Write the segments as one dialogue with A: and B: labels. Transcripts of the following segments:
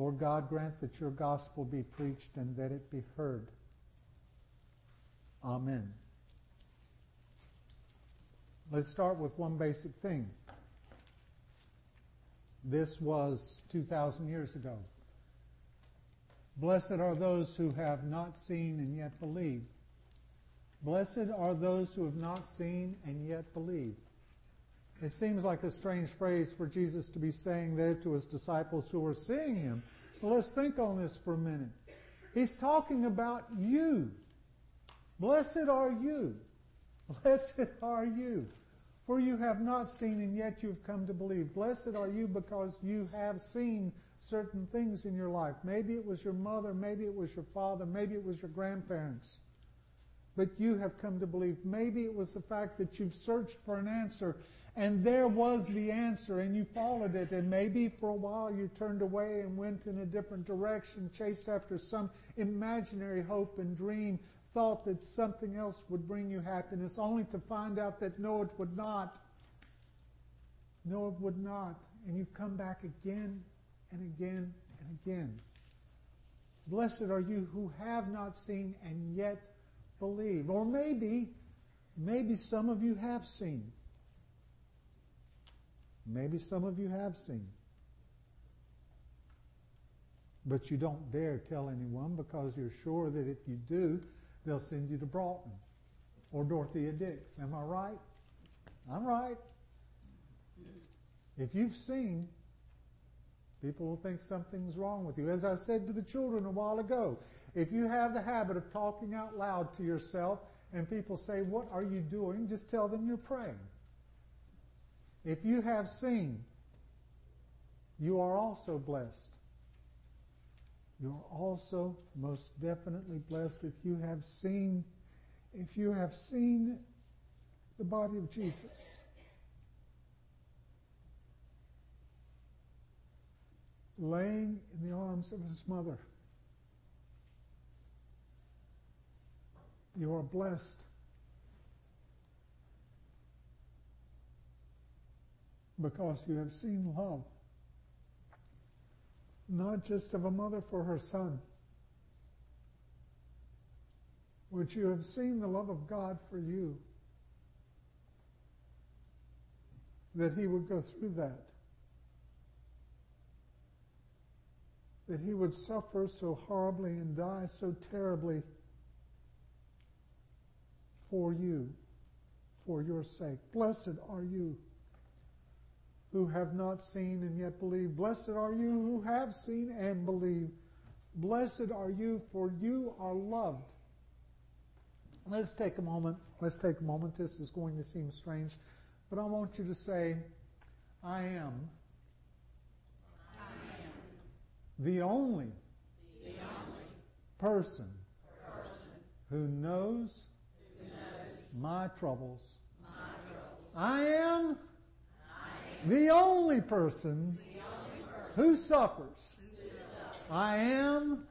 A: Lord God, grant that your gospel be preached and that it be heard. Amen. Let's start with one basic thing. This was 2,000 years ago. Blessed are those who have not seen and yet believe. Blessed are those who have not seen and yet believe. It seems like a strange phrase for Jesus to be saying there to his disciples who are seeing him. But let's think on this for a minute. He's talking about you. Blessed are you. Blessed are you. For you have not seen and yet you've come to believe. Blessed are you because you have seen certain things in your life. Maybe it was your mother, maybe it was your father, maybe it was your grandparents. But you have come to believe. Maybe it was the fact that you've searched for an answer and there was the answer and you followed it and maybe for a while you turned away and went in a different direction, chased after some imaginary hope and dream, thought that something else would bring you happiness, only to find out that no, it would not. No, it would not. And you've come back again and again and again. Blessed are you who have not seen and yet believe. Or maybe, maybe some of you have seen. Maybe some of you have seen. But you don't dare tell anyone because you're sure that if you do, they'll send you to Broughton or Dorothea Dix. Am I right? I'm right. If you've seen, people will think something's wrong with you. As I said to the children a while ago, if you have the habit of talking out loud to yourself and people say, What are you doing? just tell them you're praying. If you have seen, you are also blessed. You are also most definitely blessed if you have seen, if you have seen the body of Jesus. Laying in the arms of his mother. You are blessed. Because you have seen love not just of a mother for her son, but you have seen the love of God for you, that he would go through that, that he would suffer so horribly and die so terribly for you, for your sake. Blessed are you who have not seen and yet believe. Blessed are you who have seen and believe. Blessed are you, for you are loved. Let's take a moment. Let's take a moment. This is going to seem strange, but I want you to say, I am, I am. The, only
B: the only
A: person,
B: person
A: who knows,
B: who knows
A: my troubles.
B: my troubles.
A: I am
B: I am
A: the only person who suffers. I am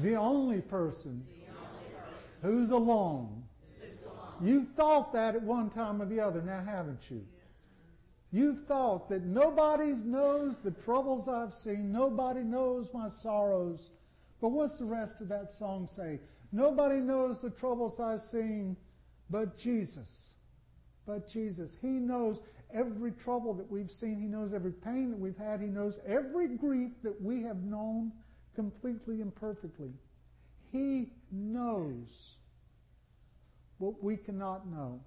A: the only person who's alone. You've thought that at one time or the other, now haven't you? You've thought that nobody knows the troubles I've seen, nobody knows my sorrows. But what's the rest of that song say? Nobody knows the troubles I've seen but Jesus. But Jesus. He knows every trouble that we've seen. He knows every pain that we've had. He knows every grief that we have known completely and perfectly. He knows what we cannot know.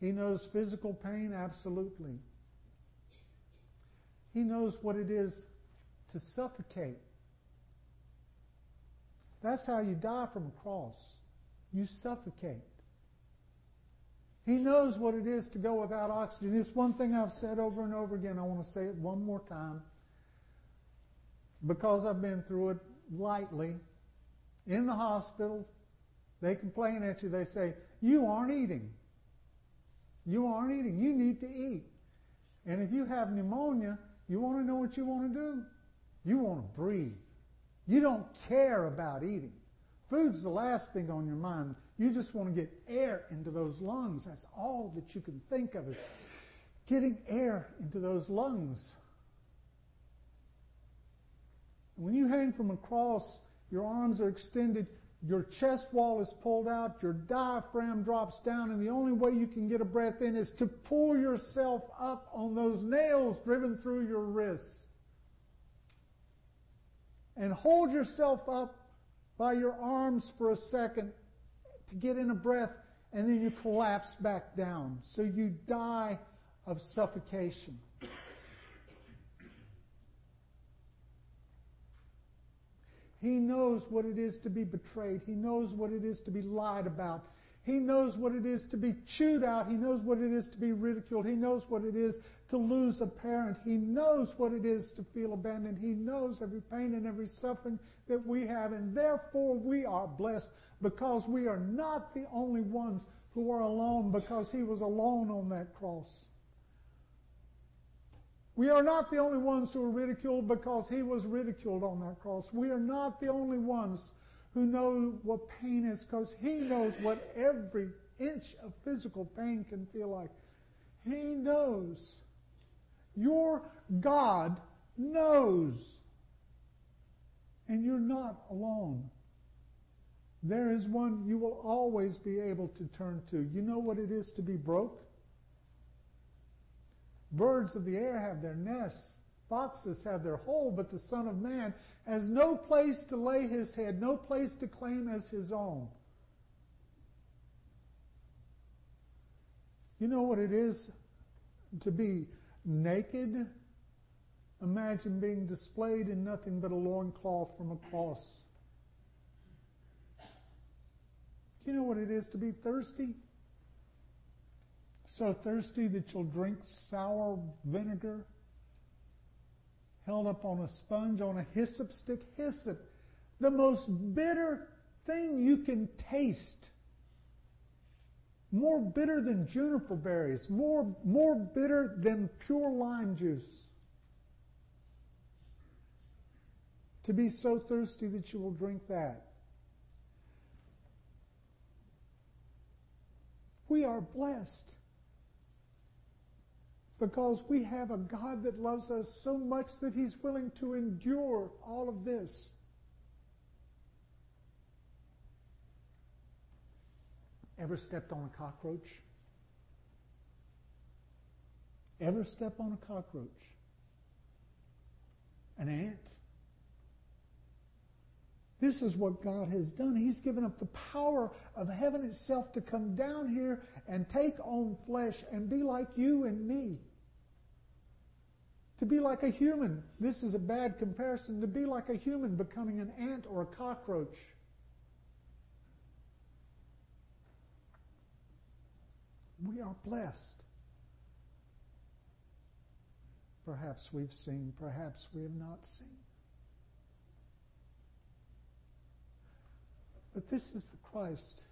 A: He knows physical pain, absolutely. He knows what it is to suffocate. That's how you die from a cross. You suffocate. He knows what it is to go without oxygen. It's one thing I've said over and over again. I want to say it one more time. Because I've been through it lightly. In the hospital, they complain at you. They say, You aren't eating. You aren't eating. You need to eat. And if you have pneumonia, you want to know what you want to do? You want to breathe. You don't care about eating. Food's the last thing on your mind. You just want to get air into those lungs. That's all that you can think of is getting air into those lungs. When you hang from a cross, your arms are extended, your chest wall is pulled out, your diaphragm drops down, and the only way you can get a breath in is to pull yourself up on those nails driven through your wrists. And hold yourself up by your arms for a second to get in a breath, and then you collapse back down. So you die of suffocation. He knows what it is to be betrayed. He knows what it is to be lied about. He knows what it is to be chewed out. He knows what it is to be ridiculed. He knows what it is to lose a parent. He knows what it is to feel abandoned. He knows every pain and every suffering that we have. And therefore, we are blessed because we are not the only ones who are alone because He was alone on that cross. We are not the only ones who are ridiculed because he was ridiculed on that cross. We are not the only ones who know what pain is because he knows what every inch of physical pain can feel like. He knows. Your God knows. And you're not alone. There is one you will always be able to turn to. You know what it is to be broke? Birds of the air have their nests. Foxes have their hole, but the Son of Man has no place to lay his head, no place to claim as his own. You know what it is to be naked? Imagine being displayed in nothing but a loincloth from a cross. You know what it is to be thirsty? So thirsty that you'll drink sour vinegar held up on a sponge on a hyssop stick. Hyssop, the most bitter thing you can taste. More bitter than juniper berries, more, more bitter than pure lime juice. To be so thirsty that you will drink that. We are blessed because we have a God that loves us so much that He's willing to endure all of this. Ever stepped on a cockroach? Ever step on a cockroach? An ant? This is what God has done. He's given up the power of heaven itself to come down here and take on flesh and be like you and me. To be like a human. This is a bad comparison. To be like a human becoming an ant or a cockroach. We are blessed. Perhaps we've seen, perhaps we have not seen. But this is the Christ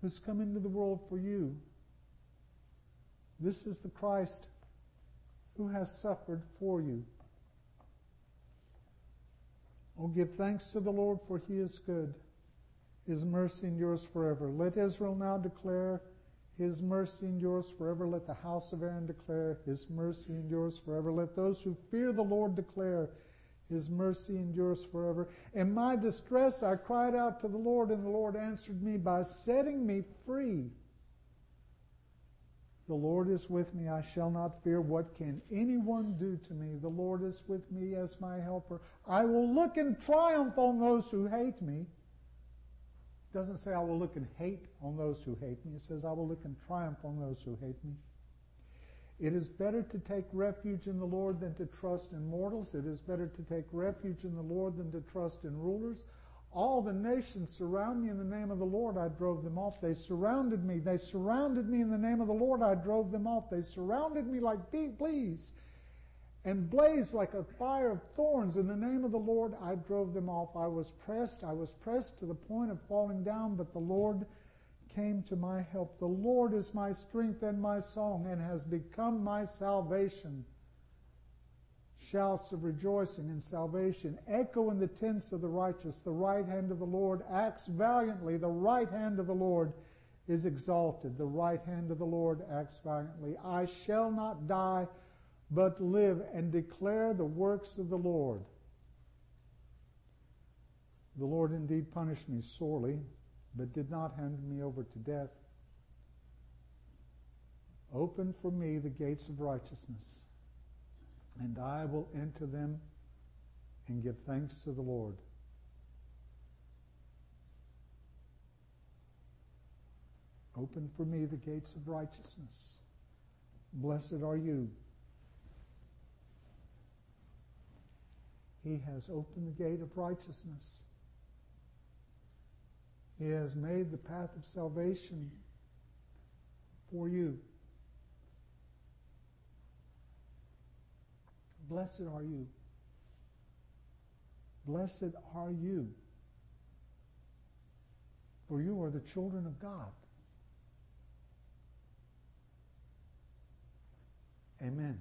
A: who's come into the world for you. This is the Christ who has suffered for you. Oh, give thanks to the Lord, for he is good. His mercy endures forever. Let Israel now declare his mercy endures forever. Let the house of Aaron declare his mercy endures forever. Let those who fear the Lord declare his mercy endures forever. In my distress, I cried out to the Lord, and the Lord answered me by setting me free. The Lord is with me. I shall not fear. What can anyone do to me? The Lord is with me as my helper. I will look in triumph on those who hate me. It doesn't say I will look in hate on those who hate me. It says I will look in triumph on those who hate me. It is better to take refuge in the Lord than to trust in mortals. It is better to take refuge in the Lord than to trust in rulers. All the nations surround me in the name of the Lord, I drove them off. They surrounded me. They surrounded me in the name of the Lord, I drove them off. They surrounded me like bees and blazed like a fire of thorns. In the name of the Lord, I drove them off. I was pressed. I was pressed to the point of falling down, but the Lord came to my help. The Lord is my strength and my song and has become my salvation. Shouts of rejoicing and salvation echo in the tents of the righteous. The right hand of the Lord acts valiantly. The right hand of the Lord is exalted. The right hand of the Lord acts valiantly. I shall not die, but live and declare the works of the Lord. The Lord indeed punished me sorely, but did not hand me over to death. Open for me the gates of righteousness, and I will enter them and give thanks to the Lord. Open for me the gates of righteousness. Blessed are you. He has opened the gate of righteousness. He has made the path of salvation for you. Blessed are you. Blessed are you. For you are the children of God. Amen.